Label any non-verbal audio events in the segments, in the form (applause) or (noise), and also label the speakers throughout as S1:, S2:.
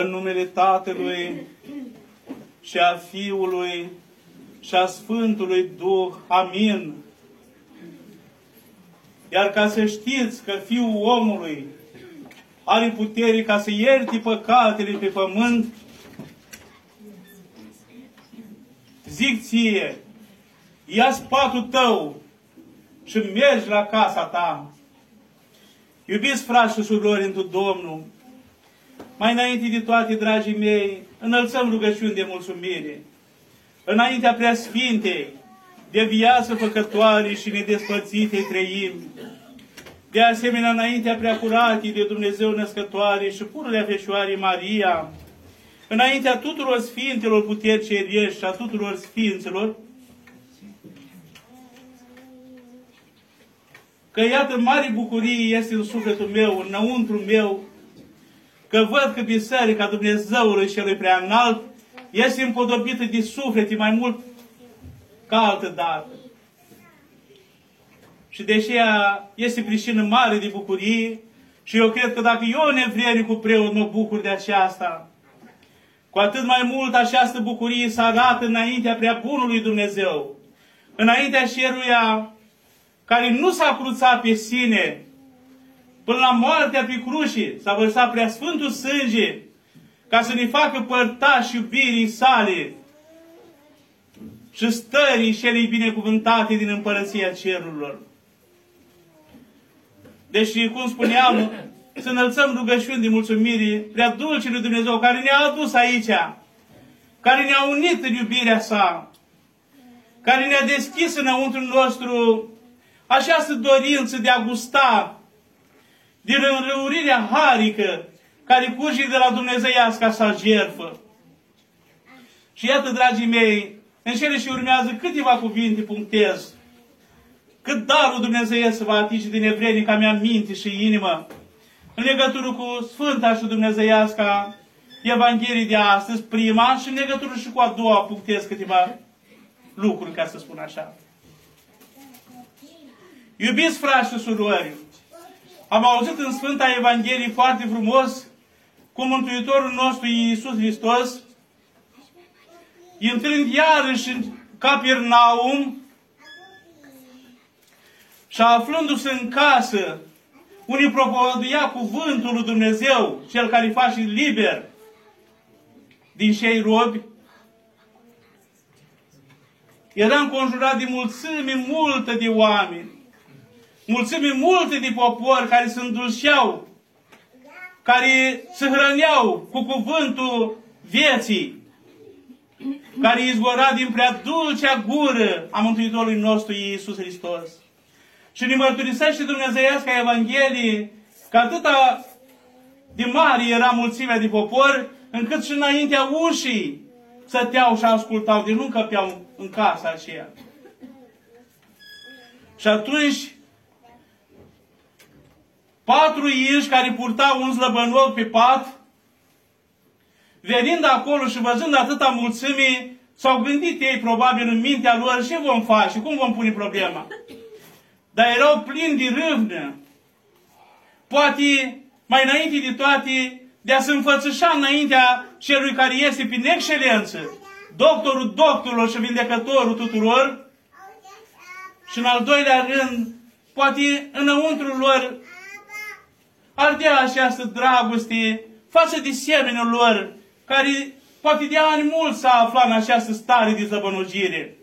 S1: în numele Tatălui și a Fiului și a Sfântului Duh. Amin. Iar ca să știți că Fiul omului are putere ca să ierte păcatele pe pământ, zic ție, ia spatul tău și mergi la casa ta. Iubiți frați și surori într Domnul, mai înainte de toate, dragii mei, înălțăm rugăciuni de mulțumire. Înaintea preasfintei, de viață făcătoare și nedespărțite trăim. De asemenea, înaintea preacuratii de Dumnezeu născătoare și pururea Fecioarei Maria, înaintea tuturor Sfintelor puteri ceriești și a tuturor Sfinților, că iată mare bucurie este în sufletul meu, înăuntru meu, că văd că Biserica Dumnezeului Celui Prea Înalt este împodobită de suflete mai mult ca altă dată. Și deși ea este pricină mare de bucurie, și eu cred că dacă eu, cu preot, mă bucur de aceasta, cu atât mai mult această bucurie să arată înaintea prea bunului Dumnezeu, înaintea ceruia care nu s-a cruțat pe sine, până la moartea pe cruce, s-a vărsat prea sfântul sânge, ca să ne facă părtași iubirii sale și stării celei binecuvântate din împărăția cerurilor. Deci, cum spuneam, să înălțăm rugăciuni de mulțumire prea dulce lui Dumnezeu, care ne-a adus aici, care ne-a unit în iubirea sa, care ne-a deschis înăuntru nostru această dorință de a gusta din înrăurirea harică care curge de la Dumnezeiasca sa jertfă. Și iată, dragii mei, în cele și urmează câteva cuvinte punctez. Cât darul Dumnezeu să va atinge din evrenica mea minte și inimă, în legătură cu Sfânta și Dumnezeiasca Evanghelie de astăzi, prima, și în legătură și cu a doua punctez câteva lucruri, ca să spun așa. Iubiți frați și surori, am auzit în Sfânta Evanghelie foarte frumos cum Mântuitorul nostru Iisus Hristos, intrând iarăși în Capernaum și aflându-se în casă, unii propovăduia cuvântul lui Dumnezeu, cel care îi face liber din cei robi, era înconjurat de mulțime multă de oameni mulțime multe de popor care se îndulceau, care se hrăneau cu cuvântul vieții, care izvora din prea dulcea gură a Mântuitorului nostru Iisus Hristos. Și ne mărturisește Dumnezeiasca Evanghelie că atâta de mare era mulțimea de popor, încât și înaintea ușii stăteau și ascultau, de nu încăpeau în casa aceea. Și atunci patru ieși care purtau un slăbănoc pe pat, venind acolo și văzând atâta mulțime, s-au gândit ei probabil în mintea lor ce vom face, cum vom pune problema. Dar erau plini de râvnă. Poate, mai înainte de toate, de a se înfățășa înaintea celui care este prin excelență, doctorul doctorilor și vindecătorul tuturor, și în al doilea rând, poate înăuntru lor ardea această dragoste față de semenul lor, care poate de ani mult s-a aflat în această stare de zăbănogire.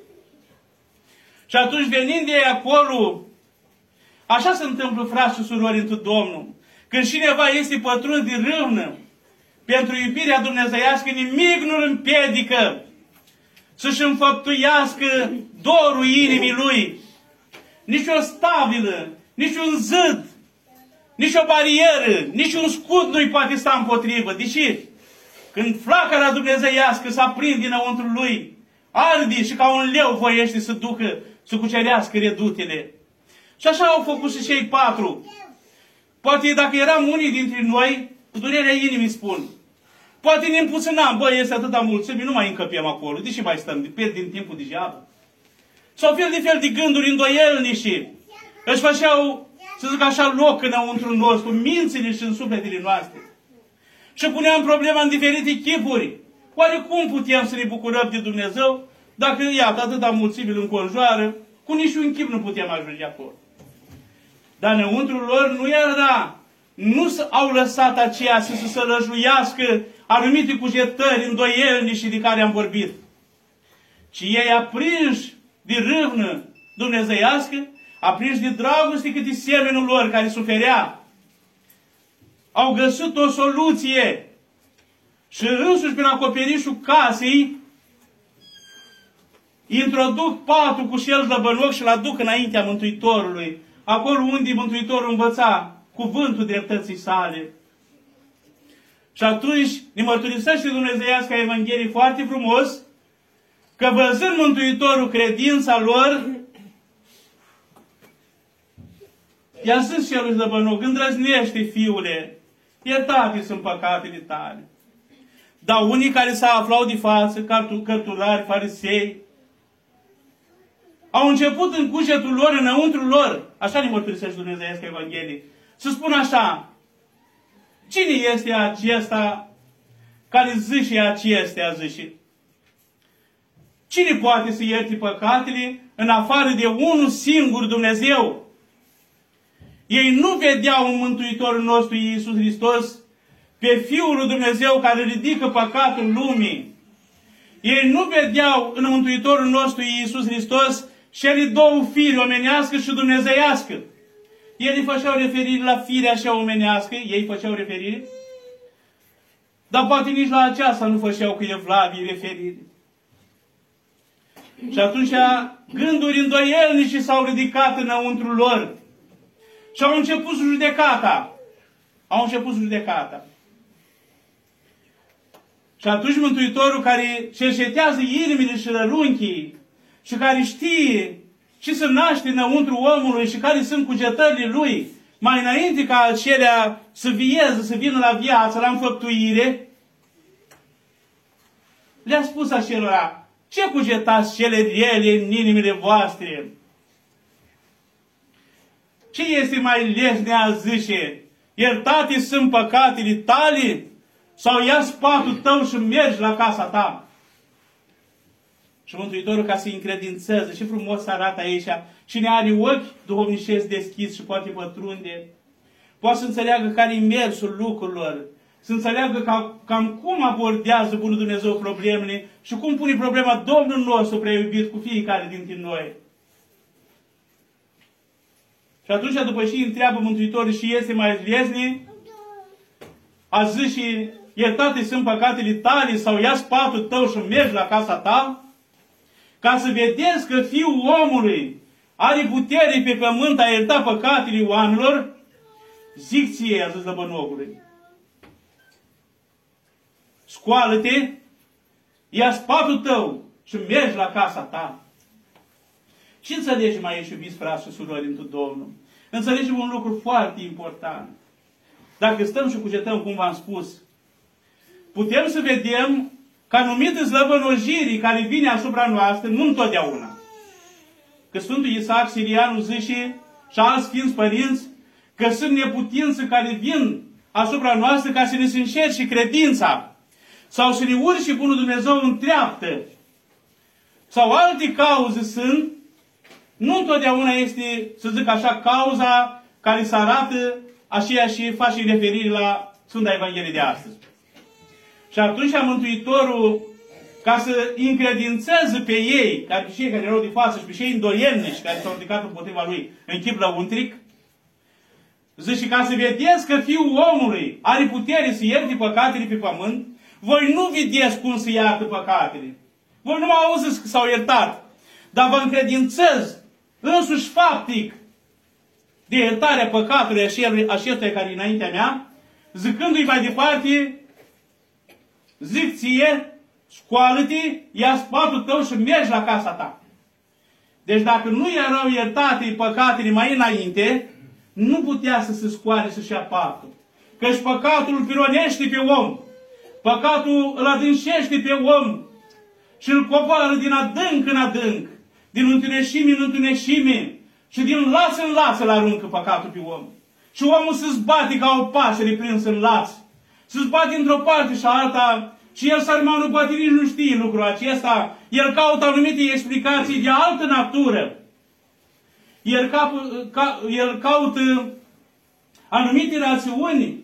S1: Și atunci venind de acolo, așa se întâmplă, frați și surori, într Domnul. Când cineva este pătruns de râvnă pentru iubirea dumnezeiască, nimic nu îl împiedică să-și înfăptuiască dorul inimii lui. Nici o stabilă, nici un zid, nici o barieră, nici un scut nu-i poate sta împotrivă. De ce? Când flacăra dumnezeiască s-a prins dinăuntru lui, arde și ca un leu voiește să ducă, să cucerească redutele. Și așa au făcut și cei patru. Poate dacă eram unii dintre noi, cu durerea inimii spun, poate ne împuținam, băi, este atâta mulțimi, nu mai încăpiem acolo, de ce mai stăm, pierdem timpul degeaba. Sau fel de fel de gânduri îndoielnici. Își făceau să zic așa, loc înăuntru nostru, mințile și în sufletele noastre. și puneam problema în diferite chipuri. Oare cum putem să ne bucurăm de Dumnezeu dacă, iată, atâta mulțime în conjoară, cu niciun chip nu putem ajunge acolo. Dar înăuntru lor nu era. Nu au lăsat aceea să se sărăjuiască anumite cugetări, îndoielni și de care am vorbit. Ci ei aprinși de râvnă dumnezeiască, aprinși de dragoste cât semenul lor care suferea, au găsit o soluție. Și însuși prin acoperișul casei introduc patul cu șel zlăbănoc și-l aduc înaintea Mântuitorului, acolo unde Mântuitorul învăța cuvântul dreptății sale. Și atunci ne mărturisește Dumnezeiasca Evanghelie foarte frumos că văzând Mântuitorul credința lor, i-a zis celui zlăbănoc, îndrăznește, fiule, iertate sunt păcatele tale. Dar unii care se aflau de față, cărturari, farisei, au început în cugetul lor, înăuntru lor, așa ne mărturisește Dumnezeiască Evanghelie, să spun așa, cine este acesta care zice acestea, zice? Cine poate să ierte păcatele în afară de unul singur Dumnezeu? Ei nu vedeau în Mântuitorul nostru Iisus Hristos pe Fiul lui Dumnezeu care ridică păcatul lumii. Ei nu vedeau în Mântuitorul nostru Iisus Hristos cele două firi, omenească și dumnezeiască. Ei făceau referire la firea așa omenească, ei făceau referire, dar poate nici la aceasta nu făceau cu evlavii referire. Și atunci gânduri îndoielnici s-au ridicat înăuntru lor. Și au început judecata. Au început judecata. Și atunci Mântuitorul care cercetează inimile și rărunchii și care știe ce se naște înăuntru omului și care sunt cugetările lui, mai înainte ca acelea să vieze, să vină la viață, la înfăptuire, le-a spus acelora, ce cugetați cele rele în inimile voastre? Ce este mai lesne a zice? Iertate sunt păcatele tale? Sau ia spatul tău și mergi la casa ta? Și Mântuitorul ca să încredințeze, și frumos arată aici, cine are ochi duhovnicesc deschis și poate pătrunde, poate să înțeleagă care e mersul lucrurilor, să înțeleagă cam, cam cum abordează Bunul Dumnezeu problemele și cum pune problema Domnul nostru prea iubit cu fiecare dintre noi. Și atunci, după ce întreabă Mântuitorul și este mai liezne, a zis și iertate sunt păcatele tale sau ia spatul tău și mergi la casa ta, ca să vedeți că Fiul omului are putere pe pământ a ierta păcatele oamenilor, zic ție, a zis lăbănogului, scoală-te, ia spatul tău și mergi la casa ta. Ce înțelegem aici, iubiți frați și surori, într Domnul? Înțelegem un lucru foarte important. Dacă stăm și cugetăm, cum v-am spus, putem să vedem că anumită slăbănojirii care vine asupra noastră, nu întotdeauna. Că Sfântul Isaac Sirianu zice și alți Sfinți Părinți că sunt neputințe care vin asupra noastră ca să ne se și credința sau să ne urci Bunul Dumnezeu în treaptă. Sau alte cauze sunt, nu întotdeauna este, să zic așa, cauza care se arată așa și face referire la Sfânta Evanghelie de astăzi. Și atunci Mântuitorul, ca să încredințeze pe ei, ca pe cei care erau de față și pe cei îndoielnici care s-au ridicat împotriva lui în chip lăuntric, zice, ca să vedeți că Fiul omului are putere să ierte păcatele pe pământ, voi nu vedeți cum să iartă păcatele. Voi nu mă auziți că s-au iertat. Dar vă încredințez însuși faptic de iertarea păcatului acestuia care e înaintea mea, zicându-i mai departe, zic ție, scoală-te, ia spatul tău și mergi la casa ta. Deci dacă nu erau iertate păcatele mai înainte, nu putea să se scoale să-și ia patul. Căci păcatul îl pironește pe om. Păcatul îl adâncește pe om și îl coboară din adânc în adânc, din întuneșime în întuneșime și din laț în laț îl aruncă păcatul pe om. Și omul se zbate ca o pasăre prins în laț să zbate într-o parte și alta, și el sărmanul poate nici nu știe lucrul acesta, el caută anumite explicații de altă natură. El, cap, ca, el caută anumite rațiuni,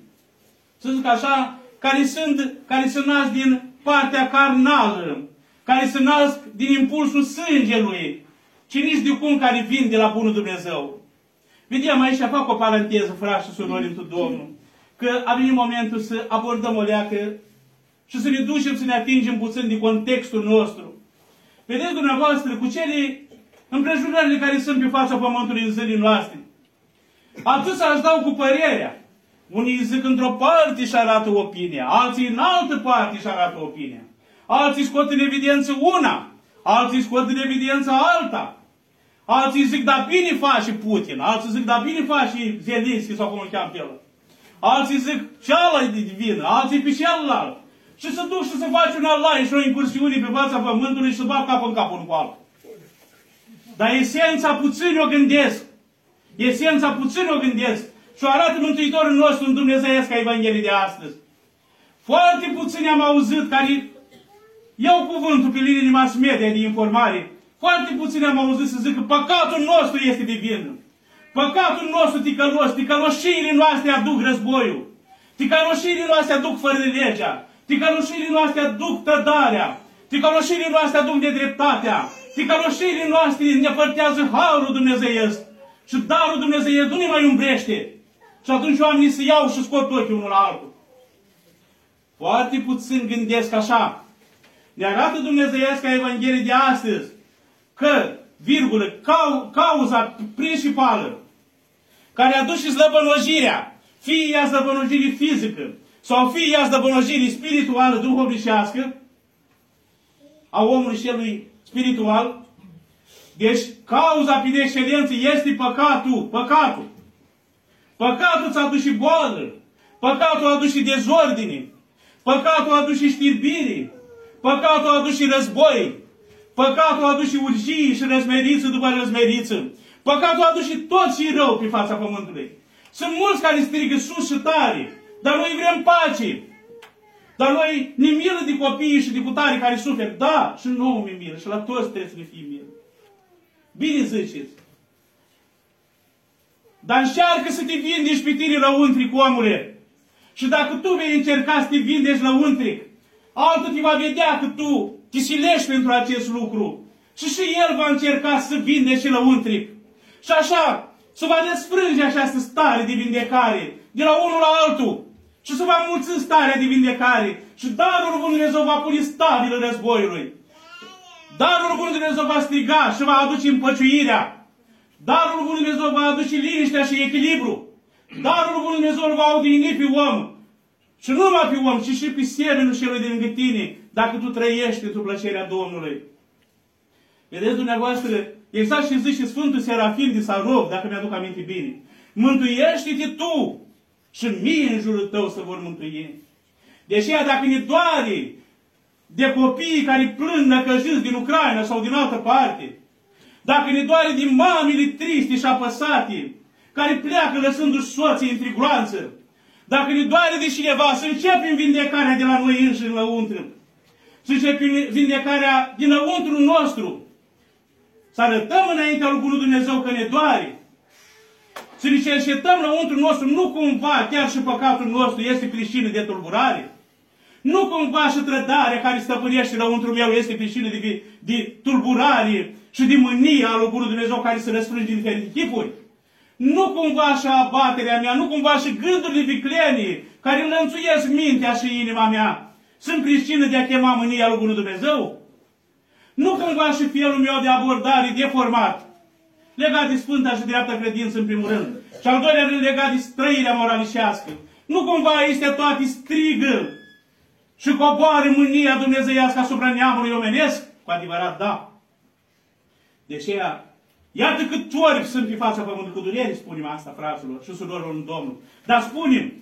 S1: să zic așa, care sunt, care se nasc din partea carnală, care se nasc din impulsul sângelui, ci nici de cum care vin de la Bunul Dumnezeu. Vedem aici, fac o paranteză, frați și surori, într Domnul, că a venit momentul să abordăm o leacă și să ne ducem să ne atingem puțin de contextul nostru. Vedeți dumneavoastră, cu cele împrejurările care sunt pe fața pământului în zilele noastre. Atât aș dau cu părerea. Unii zic într-o parte și arată opinia, alții în altă parte și arată opinia. Alții scot în evidență una, alții scot în evidență alta. Alții zic, da bine face Putin, alții zic, da bine face Zelinski sau cum îl cheamă el. Alții zic, cealaltă e divină, alții pe celălalt. Și să duc și să faci un alai și o incursiune pe fața pământului și să bag cap în cap un cu altul. Dar esența puțin o gândesc. Esența puțin o gândesc. Și o arată Mântuitorul nostru în Dumnezeiesca Evanghelie de astăzi. Foarte puțini am auzit care iau cuvântul pe linii mass media de informare. Foarte puțini am auzit să zică păcatul nostru este divin. Păcatul nostru ticălos, ticăloșiile noastre aduc războiul. Ticăloșiile noastre aduc fără de legea. Ticăloșiile noastre aduc trădarea. Ticăloșiile noastre aduc nedreptatea. Ticăloșiile noastre ne părtează harul dumnezeiesc. Și darul dumnezeiesc nu ne mai umbrește. Și atunci oamenii se iau și scot ochii unul la altul. Foarte puțin gândesc așa. Ne arată Dumnezeiesca Evanghelie de astăzi că, virgulă, cau, cauza principală care a dus și slăbănojirea, fie ea slăbănojirii fizică, sau fie ea slăbănojirii spirituală, duhovnicească, a omului celui spiritual, deci cauza prin excelență este păcatul, păcatul. Păcatul ți-a dus și boală, păcatul a dus și dezordine, păcatul a dus și știrbire, păcatul a dus și război, păcatul a dus și urgii și răzmeriță după răzmeriță, păcatul a dus și tot și rău pe fața pământului. Sunt mulți care strigă sus și tare, dar noi vrem pace. Dar noi ne milă de copiii și de putare care suferă. Da, și nouă mi milă și la toți trebuie să ne fie milă. Bine ziceți. Dar încearcă să te vindești pe tine la untric, omule. Și dacă tu vei încerca să te vindești la untric, altul te va vedea că tu te silești pentru acest lucru. Și și el va încerca să vinde și la untric. Și așa, să va desfrânge această stare de vindecare de la unul la altul. Și să va mulți starea de vindecare. Și darul Bunului Dumnezeu va pune stabil războiului. Darul Bunului Dumnezeu va striga și va aduce împăciuirea. Darul Bunului Dumnezeu va aduce liniștea și echilibru. Darul Bunului Dumnezeu va odihni pe om. Și nu numai pe om, ci și pe semenul celui de lângă tine, dacă tu trăiești într-o plăcerea Domnului. Vedeți dumneavoastră, exact și zice Sfântul Serafim de Sarov, dacă mi-aduc aminte bine. Mântuiește-te tu și mie în jurul tău să vor mântui. Deși dacă ne doare de copiii care plâng năcăjiți din Ucraina sau din altă parte, dacă ne doare din mamele triste și apăsate, care pleacă lăsându-și soții în trigulanță, dacă ne doare de cineva, să începem vindecarea de la noi înșine lăuntru. Să începem vindecarea dinăuntru nostru. Să arătăm înaintea lui Bunul Dumnezeu că ne doare. Să ne cercetăm lăuntru nostru, nu cumva chiar și păcatul nostru este pricină de tulburare. Nu cumva și trădarea care stăpânește lăuntru meu este pricină de, de tulburare și de mânie a lui Bunul Dumnezeu care se răsfrânge din diferite tipuri. Nu cumva și abaterea mea, nu cumva și gândurile viclenii care înlănțuiesc mintea și inima mea sunt pricină de a chema mânia lui Bunul Dumnezeu? Nu cumva și felul meu de abordare deformat, legat de sfânta și dreapta credință în primul rând, și al doilea rând legat de străirea moralișească. Nu cumva este toate strigă și coboară mânia dumnezeiască asupra neamului omenesc? Cu adevărat, da. De aceea, iată cât ori sunt pe fața pământului cu durere, spunem asta, fraților și surorilor în Domnul. Dar spunem,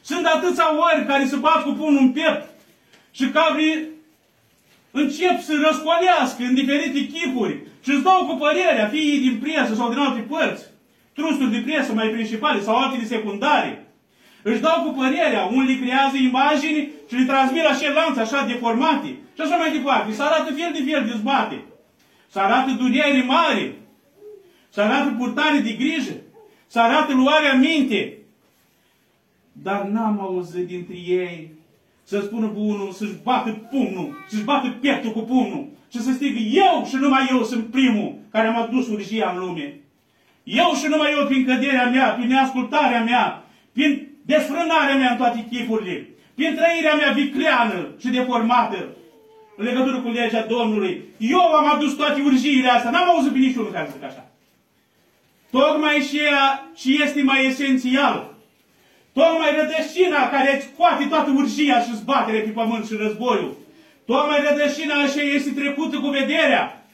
S1: sunt atâția ori care se bat cu punul în piept și cabrii încep să răscoalească în diferite chipuri și îți dau cu părerea, fie din presă sau din alte părți, trusturi de presă mai principale sau altele secundare. Își dau cu părerea, unii creează imagini și le transmit la șelanță așa deformate. Și așa mai departe. Să arată fel de fel dezbate. Să arată durere mari. Să arată purtare de grijă. Să arată luarea minte. Dar n-am auzit dintre ei să spună bunul, să-și bată pumnul, să-și bată pieptul cu pumnul și să strigă eu și numai eu sunt primul care am adus urgia în lume. Eu și numai eu prin căderea mea, prin neascultarea mea, prin desfrânarea mea în toate chipurile, prin trăirea mea vicleană și deformată, în legătură cu legea Domnului. Eu am adus toate urgiile astea, n-am auzit pe niciunul care zic așa. Tocmai și, ea, și este mai esențial. Tocmai rădășina care scoate toată urgia și zbatere pe pământ și războiul. Tocmai rădășina așa este trecută cu vederea.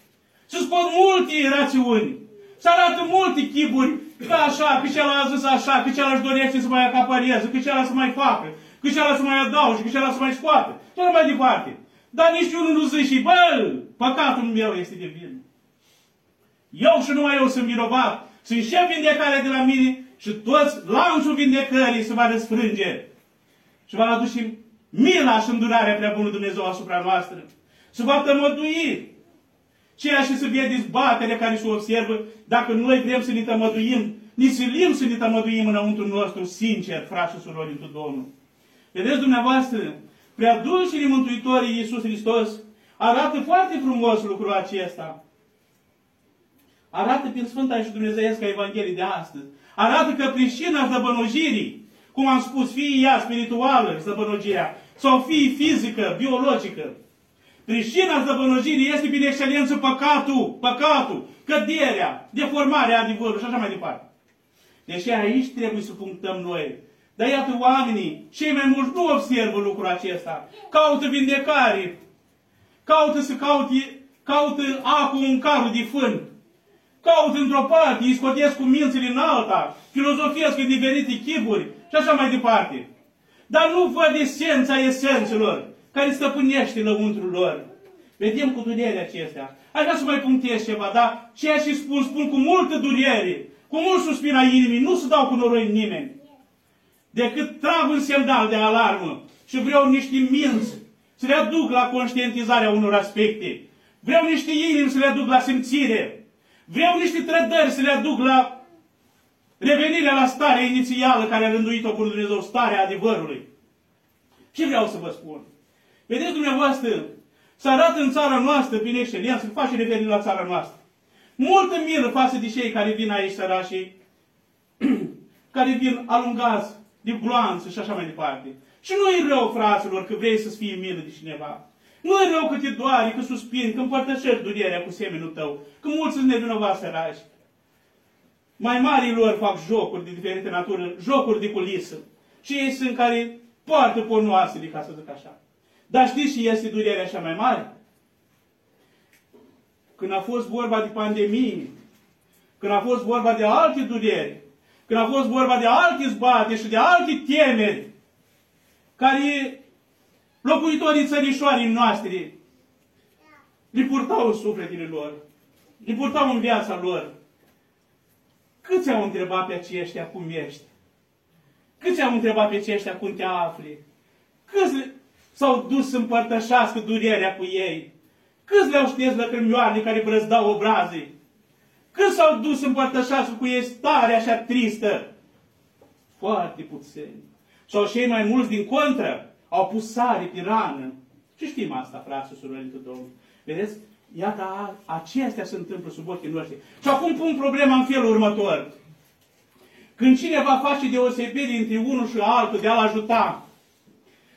S1: Și spun multe rațiuni. să arată multe chipuri, că așa, că celălalt zis așa, că celălalt își dorește să mai acapareze, că celălalt să mai facă, că celălalt să mai adauge, că celălalt să mai scoată. Și mai departe. Dar nici unul nu zice, bă, păcatul meu este de vină. Eu și numai eu sunt vinovat. Sunt și vindecare de la mine și toți lanțul vindecării se va răsfrânge. Și va aduce mila și îndurarea prea bună Dumnezeu asupra noastră. Se va tămădui ceea ce se vede dezbatere care se observă, dacă noi vrem să ne tămăduim, ne silim să ne tămăduim înăuntru nostru, sincer, frați și surori, într Domnul. Vedeți dumneavoastră, prea dulcii Mântuitorii Iisus Hristos arată foarte frumos lucrul acesta. Arată prin Sfânta și Dumnezeiesca Evanghelie de astăzi. Arată că pricina zăbănojirii, cum am spus, fie ea spirituală, zăbănojirea, sau fie fizică, biologică, pricina zăbănojirii este prin excelență păcatul, păcatul, căderea, deformarea adevărului și așa mai departe. Deși aici trebuie să punctăm noi. Dar iată oamenii, cei mai mulți nu observă lucrul acesta. Caută vindecare. Caută să caute, caută acul în carul de fân. Caută într-o parte, îi scotesc cu mințile în alta, filozofiesc în diferite chipuri și așa mai departe. Dar nu văd esența esențelor care stăpânește lăuntrul lor. Vedem cu durerea acestea. Aș vrea să mai punctez ceva, dar ceea ce spun, spun cu multă durere, cu mult suspin a inimii, nu se dau cu noroi în nimeni. Decât trag un semnal de alarmă și vreau niște minți să le aduc la conștientizarea unor aspecte. Vreau niște inimi să le aduc la simțire. Vreau niște trădări să le aduc la revenirea la starea inițială care a rânduit-o cu Dumnezeu, starea adevărului. Ce vreau să vă spun? Vedeți dumneavoastră, să arată în țara noastră, prin excelență, face revenire la țara noastră. Multă milă față de cei care vin aici sărașii, (clears throat) care vin alungați de gloanță și așa mai departe. Și nu e rău, fraților, că vrei să-ți fie milă de cineva. Nu e rău că te doare, că suspini, că împărtășești durerea cu semenul tău, că mulți sunt nevinovați sărași. Mai marii lor fac jocuri de diferite natură, jocuri de culisă. Și ei sunt care poartă pornoasele, ca să zic așa. Dar știți și este durerea așa mai mare? Când a fost vorba de pandemie, când a fost vorba de alte dureri, când a fost vorba de alte zbate și de alte temeri, care locuitorii țărișoarii noastre le purtau în sufletele lor, le purtau în viața lor. Câți au întrebat pe aceștia cum ești? Câți au întrebat pe aceștia cum te afli? Câți s-au dus să împărtășească durerea cu ei? Câți le-au știți lăcrămioarele care brăzdau obrazii? Câți s-au dus să împărtășească cu ei starea așa tristă? Foarte puțini. Sau cei mai mulți din contră au pus sare pe rană. Și știm asta, frate și surori Domnului. Vedeți? Iată, acestea se întâmplă sub ochii noștri. Și acum pun problema în felul următor. Când cineva face deosebire între unul și altul de a-l ajuta,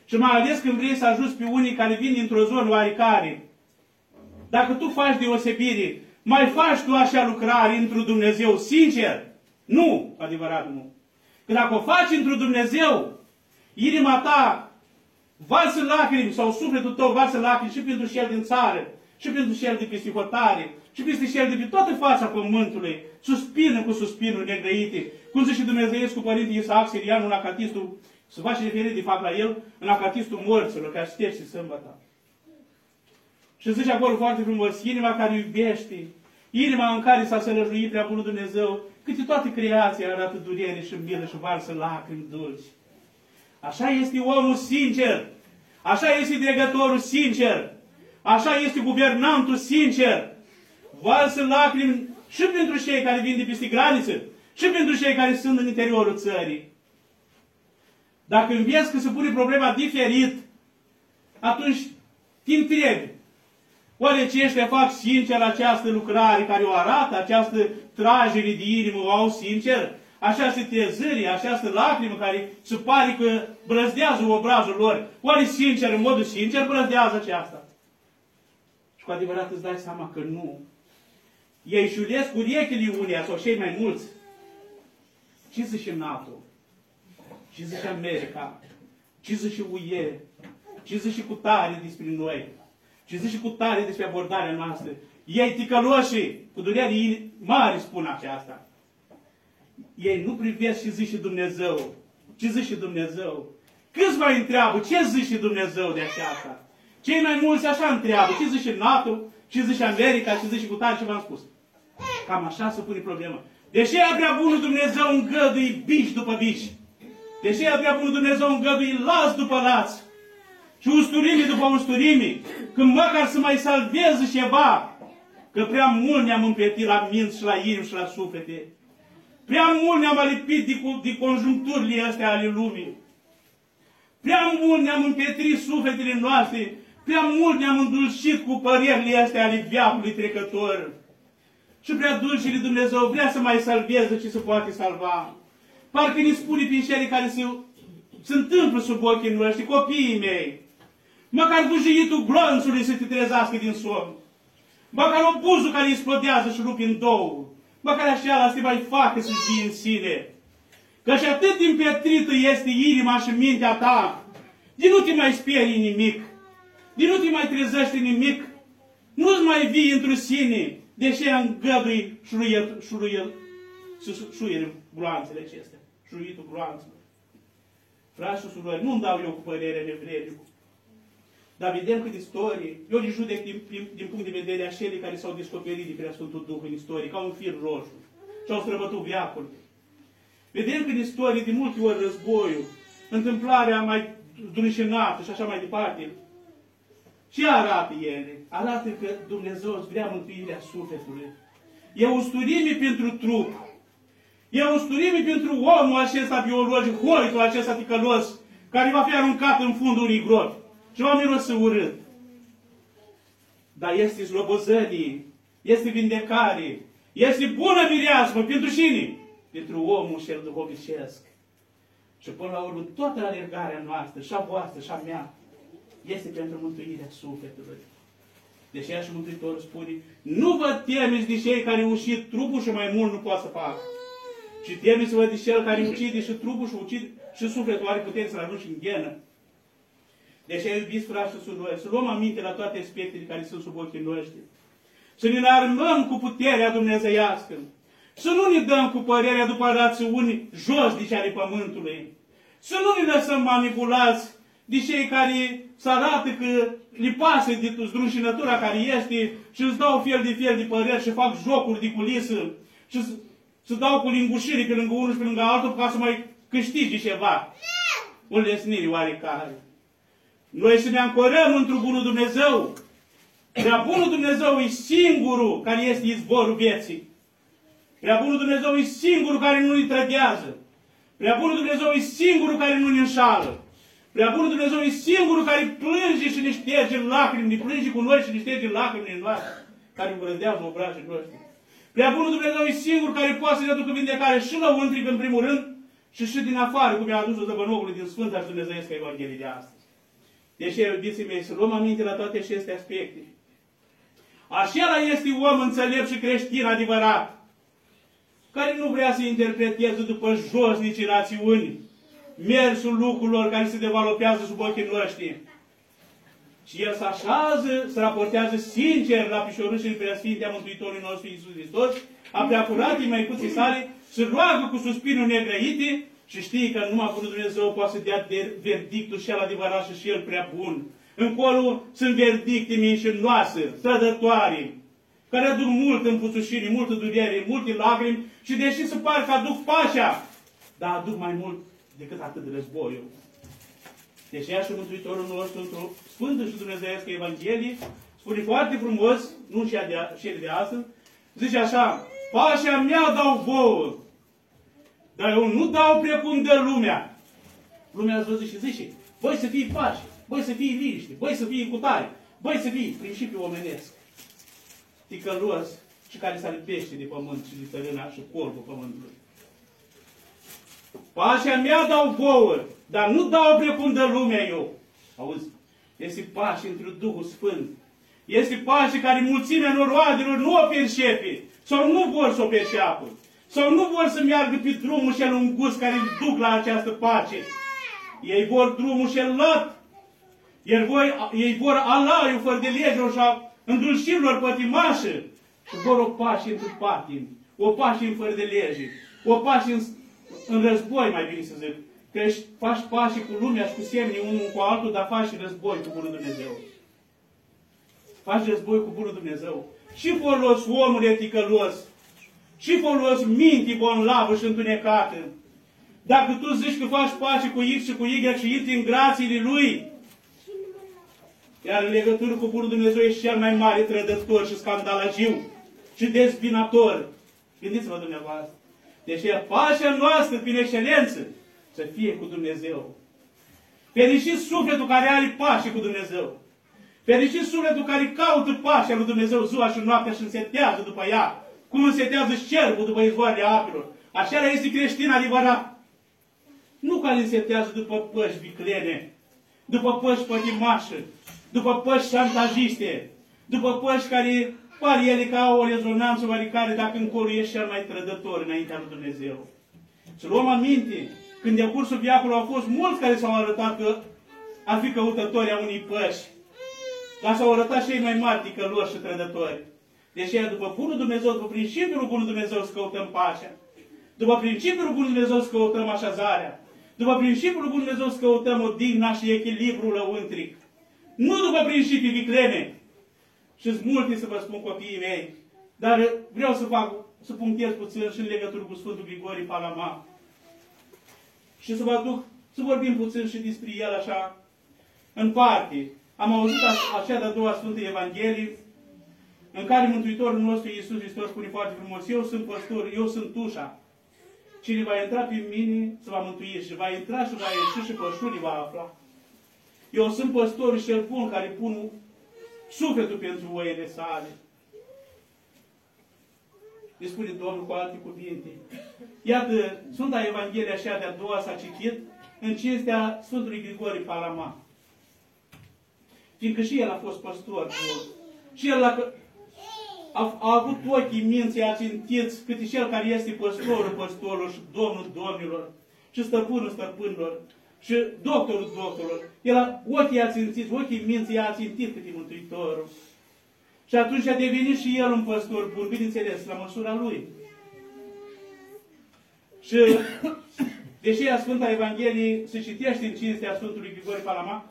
S1: și mai ales când vrei să ajuți pe unii care vin dintr-o zonă oarecare, dacă tu faci deosebire, mai faci tu așa lucrare într-un Dumnezeu sincer? Nu, adevărat nu. Că dacă o faci într-un Dumnezeu, inima ta varsă lacrimi sau sufletul tău varsă lacrimi și pentru cel din țară, și pentru cel de peste hotare, și peste cel de pe toată fața pământului, suspină cu suspinuri negrăite. Cum zice Dumnezeu cu Părinte Isaac Sirian, în acatistul, să face referire de fapt la el, în acatistul morților, care șterge sâmbătă. Și zice acolo foarte frumos, inima care iubește, inima în care s-a sălăjuit prea bunul Dumnezeu, câte toate creația arată durere și milă și varsă lacrimi dulci. Așa este omul sincer. Așa este dregătorul sincer. Așa este guvernantul sincer. Valsă lacrimi și pentru cei care vin de peste graniță, și pentru cei care sunt în interiorul țării. Dacă înveți că se pune problema diferit, atunci te întrebi. Oare ce ăștia fac sincer această lucrare care o arată, această tragere de inimă o au sincer? Această trezări, această lacrimă care se pare că brăzdează obrazul lor. Oare sincer, în modul sincer, brăzdează aceasta? Și cu adevărat îți dai seama că nu. Ei șulesc urechile unii sau cei mai mulți. Ce zice NATO? Ce zice America? Ce zice UE? Ce zice cu tare despre noi? Ce zice cu tare despre abordarea noastră? Ei ticăloșii, cu durere mari spun aceasta. Ei nu privesc ce zice Dumnezeu. Ce zice Dumnezeu? Câți mai întreabă ce zice Dumnezeu de aceasta? Cei mai mulți așa întreabă. Ce zice NATO? Ce zice America? Ce zice cu tare? Ce v-am spus? Cam așa se pune problema. Deși e prea bunul Dumnezeu îngădui bici după bici. Deși e prea bunul Dumnezeu îngădui las după las. Și usturimi după usturimi. Când măcar să mai salveze ceva. Că prea mult ne-am împietit la minți și la inimi și la suflete. Prea mult ne-am alipit de, de conjuncturile astea ale lumii. Prea mult ne-am împietrit sufletele noastre. Prea mult ne-am îndulcit cu părerile astea ale viacului trecător. Și prea dulcile Dumnezeu vrea să mai salveze ce se poate salva. Parcă ne spune prin cele care se, se întâmplă sub ochii noștri, copiii mei. Măcar bujiitul glonțului să te trezească din somn. Măcar obuzul care explodează și rupi în două. Măcar așa să te mai facă să fii în sine. Că și atât din pietrită este inima și mintea ta, din nu te mai sperii nimic, din nu te mai trezești nimic, nu-ți mai vii într-o sine, deși îngădui șuruiel, șuruiel, șuruiel gloanțele acestea, șuruitul gloanțelor. Frați și surori, nu-mi dau eu cu părerea nevredicul. Dar vedem că istorie, eu le judec din, din, din punct de vedere a celui care s-au descoperit de prea Sfântul Duh în istorie, ca un fir roșu, și au străbătut viacul. Vedem că în istorie, de multe ori războiul, întâmplarea mai drușinată și așa mai departe, ce arată ele? Arată că Dumnezeu îți vrea mântuirea sufletului. E usturime pentru trup. E usturime pentru omul acesta biologic, hoitul acesta ticălos, care va fi aruncat în fundul unui gropi și va mirosi urât. Dar este slobozărie, este vindecare, este bună mireasmă pentru cine? Pentru omul cel duhovnicesc. Și până la urmă, toată alergarea noastră, și a voastră, și a mea, este pentru mântuirea sufletului. Deși așa Mântuitorul spune, nu vă temeți de cei care ucid trupul și mai mult nu poate să facă. Ci temeți-vă de cel care ucide și trupul și ucide și sufletul are putere să-l arunci în ghenă. Deci, iubiți frați și surori, să luăm aminte la toate aspectele care sunt sub ochii noștri. Să ne armăm cu puterea dumnezeiască. Să nu ne dăm cu părerea după rațiuni josnice ale pământului. Să nu ne lăsăm manipulați de cei care să arată că li pasă de zdrunșinătura care este și îți dau fel de fel de păreri și fac jocuri de culisă și să dau cu lingușiri pe lângă unul și pe lângă altul ca să mai câștige ceva. Un lesnire oarecare. Noi să ne ancorăm într-un bunul Dumnezeu. Prea bunul Dumnezeu e singurul care este izvorul vieții. Prea bunul Dumnezeu e singurul care nu ne trădează. Prea bunul Dumnezeu e singurul care nu ne înșală. Prea bunul Dumnezeu e singurul care plânge și ne șterge lacrimi, ne plânge cu noi și ne șterge lacrimile noastre, care îngrădează obrajii noștri. Prea bunul Dumnezeu e singur care poate să ne aducă vindecare și la untric în primul rând și și din afară, cum i-a adus-o zăbănogului din Sfânta și Dumnezeiesc Evanghelie de astăzi. Deci, iubiții mei, să luăm aminte la toate aceste aspecte. Așa este om înțelept și creștin adevărat, care nu vrea să interpreteze după josnici rațiuni, mersul lucrurilor care se devalopează sub ochii noștri. Și el se așează, se raportează sincer la pișorâșii preasfinte a Mântuitorului nostru Iisus Hristos, a preacuratii măicuții sale, se roagă cu suspinuri negrăite și știe că numai cu Dumnezeu poate să dea de verdictul și el adevărat și el prea bun. Încolo sunt verdicte mincinoase, trădătoare, care aduc mult împuțușire, multă durere, multe lacrimi și deși se pare că aduc pașa, dar aduc mai mult decât atât de războiul. Deci ea și Mântuitorul nostru într-o Sfântă și Dumnezeiască Evanghelie spune foarte frumos, nu și de, de astăzi, zice așa, pașa mea dau vouă, dar eu nu dau precum de lumea. Lumea a văzut și zice, voi să fii pași, voi să fii liniște, voi să fii cu tare, voi să fii principiu omenesc. Ticălos și care se lipește de pământ și de tărâna și corpul pământului. Pașa mea dau vouă, dar nu dau precum de lumea eu. Auzi? Este pași într Duhul Sfânt. Este pași care mulțimea noroadelor nu o percepe sau nu vor să o perceapă. Sau nu vor să meargă pe drumul cel îngust care îl duc la această pace. Ei vor drumul cel lat. Ei, voi, ei vor alaiul fără de legilor și a îndulcirilor pătimașă. Și vor o pace într patim. O pace în fără de lege. O pace în, în război, mai bine să zic. Că faci pace cu lumea și cu semne unul cu altul, dar faci război cu Bunul Dumnezeu. Faci război cu Bunul Dumnezeu. Și folos omul eticălos, și folos mintii bonlavă și întunecată. Dacă tu zici că faci pace cu X și cu Y și intri în grațiile Lui, iar în legătură cu Bunul Dumnezeu ești cel mai mare trădător și scandalagiu și dezbinator. Gândiți-vă dumneavoastră. Deci e pacea noastră, prin excelență, să fie cu Dumnezeu. Fericit sufletul care are pace cu Dumnezeu. Fericit sufletul care caută pacea lui Dumnezeu ziua și noaptea și însetează după ea. Cum însetează cerbul după izvoarele apelor. Așa este creștin adevărat. Nu care însetează după păși viclene, după păși pătimașă, după păși șantajiste, după păși care par ele ca o rezonanță oarecare dacă încolo ești cel mai trădător înaintea lui Dumnezeu. Să luăm aminte, când de cursul viacului au fost mulți care s-au arătat că ar fi căutători a unui păși, dar s-au arătat cei mai mari ticăloși și trădători. Deci după bunul Dumnezeu, după principiul bunul Dumnezeu să căutăm pacea. După principiul bunul Dumnezeu să căutăm așezarea. După principiul bunul Dumnezeu să căutăm odihna și echilibrul lăuntric. Nu după principii viclene. Și sunt multe să vă spun copiii mei. Dar vreau să fac, să punctez puțin și în legătură cu Sfântul Grigorie Palama. Și să vă aduc, să vorbim puțin și despre el așa, în parte. Am auzit așa de-a doua Sfântă Evanghelie, în care Mântuitorul nostru Iisus Hristos spune foarte frumos, eu sunt păstor, eu sunt ușa. Cine va intra pe mine se va mântui și va intra și va ieși și pășunii va afla. Eu sunt păstorul și cel bun care pun sufletul pentru oile sale. Îi spune Domnul cu alte cuvinte. Iată, Sfânta Evanghelie așa de-a doua s-a citit în cinstea Sfântului Grigori Palama. Fiindcă și el a fost păstor. Și el a, a, a avut ochii minții ațintiți cât cel care este păstorul păstorilor și domnul domnilor și stăpânul stăpânilor și doctorul doctorilor. El a, ochii ațintiți, ochii minții a ațintit cât e Mântuitorul. Și atunci a devenit și el un păstor bun, bineînțeles, la măsura lui. Și deși a Sfânta Evanghelie se citește în cinstea Sfântului Grigore Palama,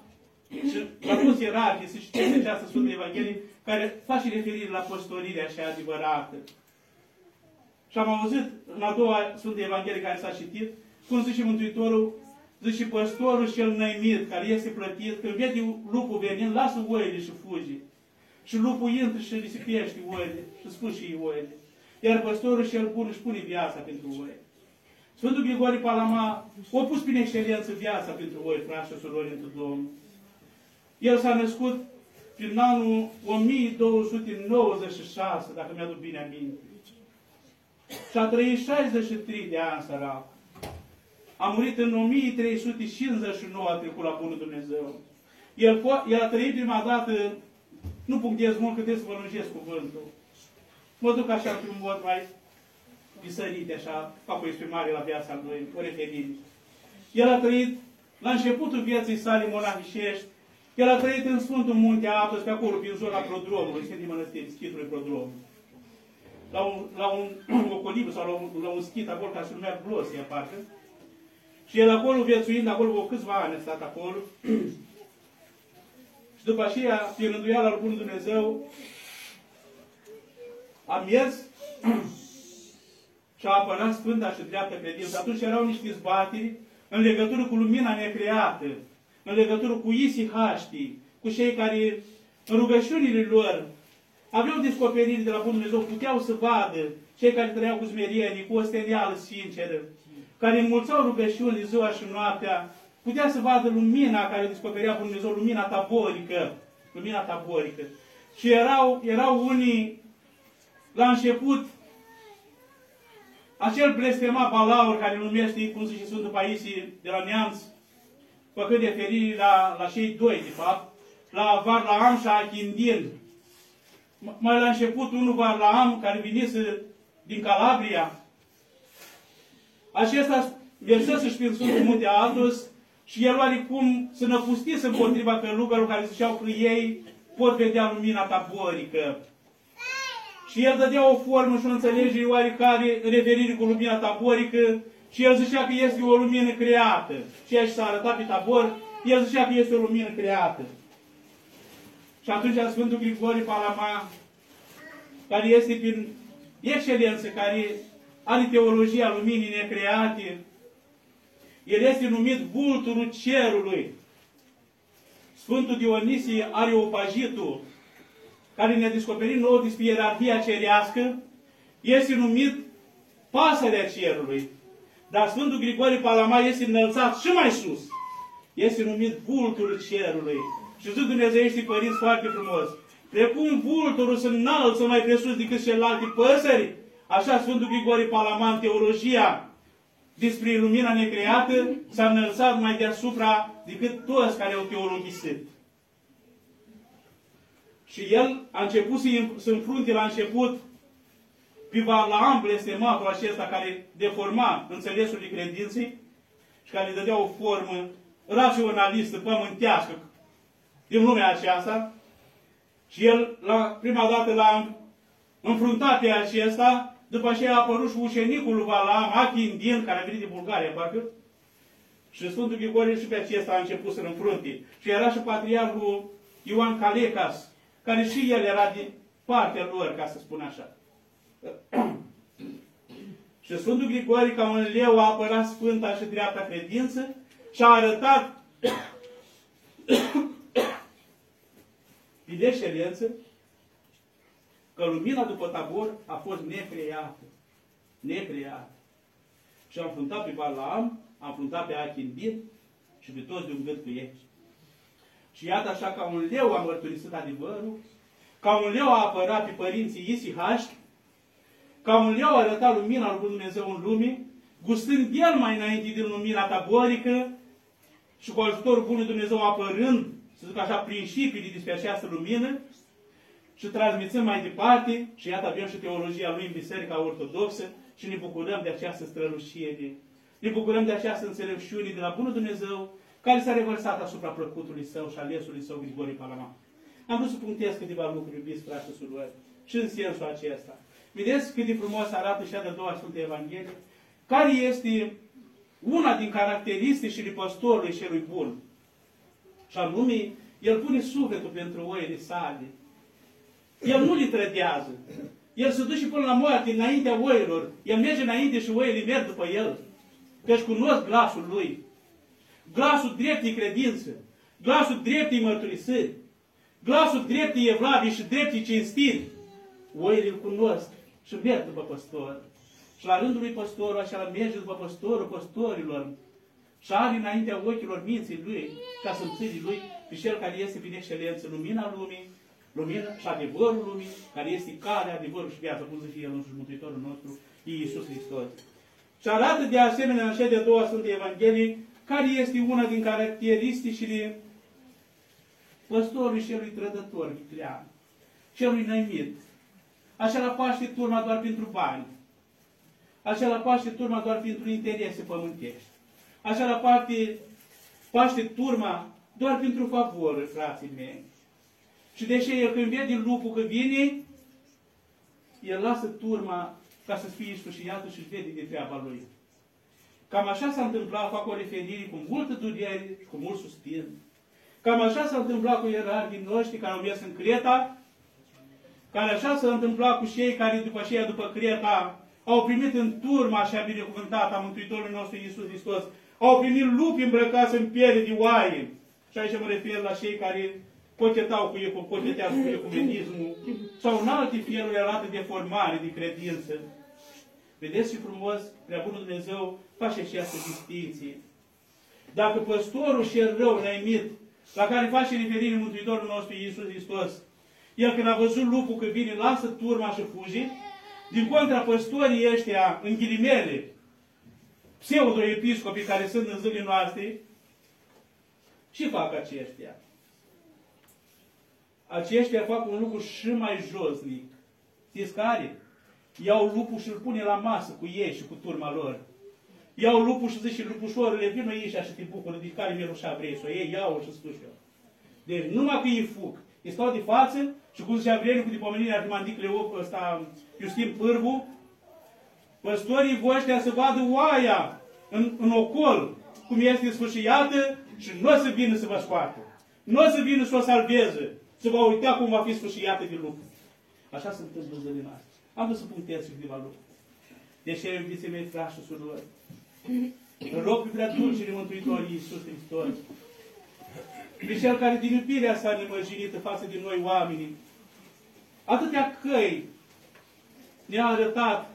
S1: și la mulți ierarhii se citește această Sfântă Evanghelie, care face referire la păstorirea așa adevărată. Și am auzit în a doua Sfântă Evanghelie care s-a citit, cum zice Mântuitorul, zice păstorul cel năimit, care este plătit, când vede lupul venind, lasă oile și fuge. Și lupul intră și risipește oile și spune și oile. Iar păstorul cel bun își pune viața pentru oile. Sfântul Grigore Palama a pus prin excelență viața pentru voi, frați și surori, într Domnul. El s-a născut prin anul 1296, dacă mi-aduc bine aminte. Și a trăit 63 de ani sărac. A murit în 1359, a trecut la Bunul Dumnezeu. El, el a trăit prima dată, nu punctez mult, că trebuie să vă lungesc cuvântul. Mă duc așa pe un mod mai bisărit, așa, fac o exprimare la viața lui, o referire. El a trăit la începutul vieții sale monahișești, el a trăit în Sfântul Munte Atos, pe acolo, prin zona Prodromului, Sfântii Mănăstiri, schitului Prodromului. La un, la un (clears throat) o colibă sau la un, la un schit acolo, ca să numea Glosia, parcă. Și el acolo, viețuind acolo, o câțiva ani a stat acolo. (clears throat) și după aceea, pe rânduiala lui Bunul Dumnezeu, a mers (clears throat) și a apărat Sfânta și dreaptă credință. Atunci erau niște zbateri în legătură cu lumina necreată în legătură cu isihaștii, cu cei care în rugăciunile lor aveau descoperiri de la Bunul Dumnezeu, puteau să vadă cei care trăiau cu smerenie, cu o stenială sinceră, care înmulțau rugăciuni ziua și noaptea, putea să vadă lumina care descoperea Bunul Dumnezeu, lumina taborică, lumina taborică. Și erau, erau unii, la început, acel blestemat balaur care numește, cum zice Sfântul Paisie de la Neamț, făcând referire la, la cei doi, de fapt, la Varlaam și Achindin. Mai la început, unul Varlaam, care vinise din Calabria, acesta versă și prin Sfântul Munte Atos și el oarecum să năpustise împotriva călugărilor care ziceau că ei pot vedea lumina taborică. Și el dădea o formă și o înțelegere oarecare în referire cu lumina taborică și el zicea că este o lumină creată. Ceea ce s-a arătat pe tabor, el zicea că este o lumină creată. Și atunci Sfântul Grigorie Palama, care este prin excelență, care are teologia luminii necreate, el este numit vulturul cerului. Sfântul Dionisie Areopagitul, care ne-a descoperit nouă despre ierarhia cerească, este numit pasărea cerului. Dar Sfântul Grigorie Palama este înălțat și mai sus. Este numit vulturul cerului. Și zic Dumnezeiești părinți foarte frumos. Precum vulturul se înalță mai presus decât celelalte păsări, așa Sfântul Grigorie Palama în teologia despre lumina necreată s-a înălțat mai deasupra decât toți care au teologisit. Și el a început să înfrunte la început pe Balaam, blestematul acesta care deforma înțelesul de credinței și care îi dădea o formă raționalistă, pământească din lumea aceasta. Și el, la prima dată, l-a înfruntat pe acesta, după aceea a apărut și ucenicul lui Balaam, Achindin, care a venit din Bulgaria, parcă, și Sfântul Grigorie și pe acesta a început să-l înfrunte. Și era și patriarhul Ioan Calecas, care și el era din partea lor, ca să spun așa. (coughs) și Sfântul Grigorie, ca un leu, a apărat sfânta și dreapta credință și a arătat (coughs) prin excelență că lumina după tabor a fost necreată. Necreată. Și a înfruntat pe Balaam, a înfruntat pe Achindin și pe toți de un gând cu ei. Și iată așa ca un leu a mărturisit adevărul, ca un leu a apărat pe părinții Isihaști, ca un leu a arătat lumina lui Dumnezeu în lume, gustând el mai înainte din lumina taborică și cu ajutorul Bunului Dumnezeu apărând, să zic așa, principiile despre această lumină și transmițăm mai departe și iată avem și teologia lui în Biserica Ortodoxă și ne bucurăm de această strălucire. Ne bucurăm de această înțelepciune de la Bunul Dumnezeu care s-a revărsat asupra plăcutului său și alesului său Grigorie Palama. Am vrut să punctez câteva lucruri, iubiți frate și surori, și în sensul acesta. Vedeți cât de frumos arată și a de doua Sfântă Evanghelie? Care este una din caracteristicile păstorului celui bun? Și anume, el pune sufletul pentru oile sale. El nu le trădează. El se duce până la moarte înaintea oilor. El merge înainte și oile merg după el. Căci cunosc glasul lui. Glasul dreptei credință. Glasul dreptei mărturisiri. Glasul dreptei evlavii și dreptei cinstiri. Oile îl cunosc și merg după păstor. Și la rândul lui păstorul așa merge după păstorul păstorilor. Și are înaintea ochilor minții lui, ca să înțelegi lui, pe cel care este prin excelență lumina lumii, lumina și adevărul lumii, care este calea, adevărul și viața, cum zice El însuși Mântuitorul nostru, Iisus Hristos. Și arată de asemenea în de doua Sfântă Evanghelie, care este una din caracteristicile păstorului celui trădător, viclean, celui năimit. Acela paște turma doar pentru bani. Acela paște turma doar pentru interese pământești. Acela paște, paște turma doar pentru favoruri, frații mei. Și de ce el când vede lupul că vine, el lasă turma ca să fie sfârșiată și vede de treaba lui. Cam așa s-a întâmplat, fac o referire cu multă durere și cu mult suspin. Cam așa s-a întâmplat cu ierarhii noștri care au mers în Creta, care așa s-a întâmplat cu cei care după aceea, după Creta, au primit în turma așa binecuvântată a Mântuitorului nostru Iisus Hristos, au primit lupi îmbrăcați în piele de oaie, și aici mă refer la cei care cochetau cu ecu, cochetează cu ecumenismul, sau în alte feluri arată de formare, de credință. Vedeți ce frumos, prea bunul Dumnezeu face și această distinție. Dacă păstorul și rău neimit, la care face referire Mântuitorul nostru Iisus Hristos, el când a văzut lupul că vine, lasă turma și fuge, din contra păstorii ăștia, în ghilimele, pseudo-episcopii care sunt în zilele noastre, ce fac aceștia? Aceștia fac un lucru și mai josnic. Știți care? Iau lupul și îl pune la masă cu ei și cu turma lor. Iau lupul și zice lupușorule, vină ei și te bucură, de care mi-e rușa vrei să o iei, iau și spus eu. Deci numai că ei fug, îi stau de față și cum zicea vremea cu dipomenirea arhimandic Leu, ăsta, Iustin Pârvu, păstorii voștri să vadă oaia în, în ocol, cum este sfârșiată și nu o să vină să vă scoată. Nu o să vină să o salveze, să vă uita cum va fi sfârșiată de lucru. Așa se întâmplă zilele noastre. Am vrut să punctez câteva lucruri. Deși, iubiții mei, frați și surori, îl rog pe prea dulcele Mântuitorii Iisus Hristos, pe cel care din iubirea sa nemărginită față de noi oamenii, atâtea căi ne-a arătat,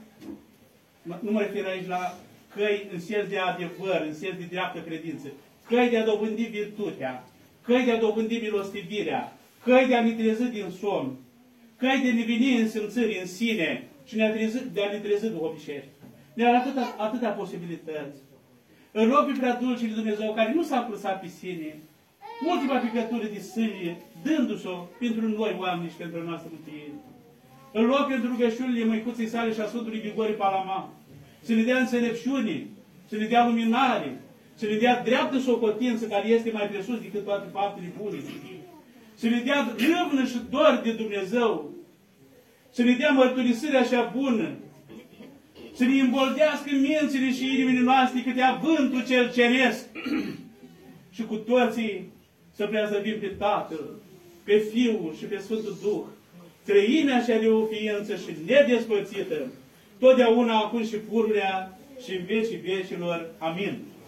S1: nu mă refer aici la căi în sens de adevăr, în sens de dreaptă credință, căi de a dobândi virtutea, căi de a dobândi milostivirea, căi de a ne trezi din somn, căi de a ne veni în simțări în sine și de a ne trezi duhovnicești. Ne arată atâtea posibilități. În rog pe prea dulce de Dumnezeu, care nu s-a plusat pe sine, ultima picătură de sânie, dându-o pentru noi oameni și pentru noastră mântuire. Îl rog pentru rugăciunile măicuței sale și a Sfântului Grigore Palama, să ne dea înțelepciune, să ne dea luminare, să ne dea dreaptă socotință care este mai presus decât toate faptele bune. Să ne dea râvnă și dor de Dumnezeu. Să ne dea mărturisirea așa bună. Să ne îmboldească mințile și inimile noastre câte vântul cel ceresc. (clears throat) și cu toții să preazăvim pe Tatăl, pe Fiul și pe Sfântul Duh. Trăimea așa de o ființă și nedespărțită, totdeauna acum și pururea și în vecii vecilor. Amin.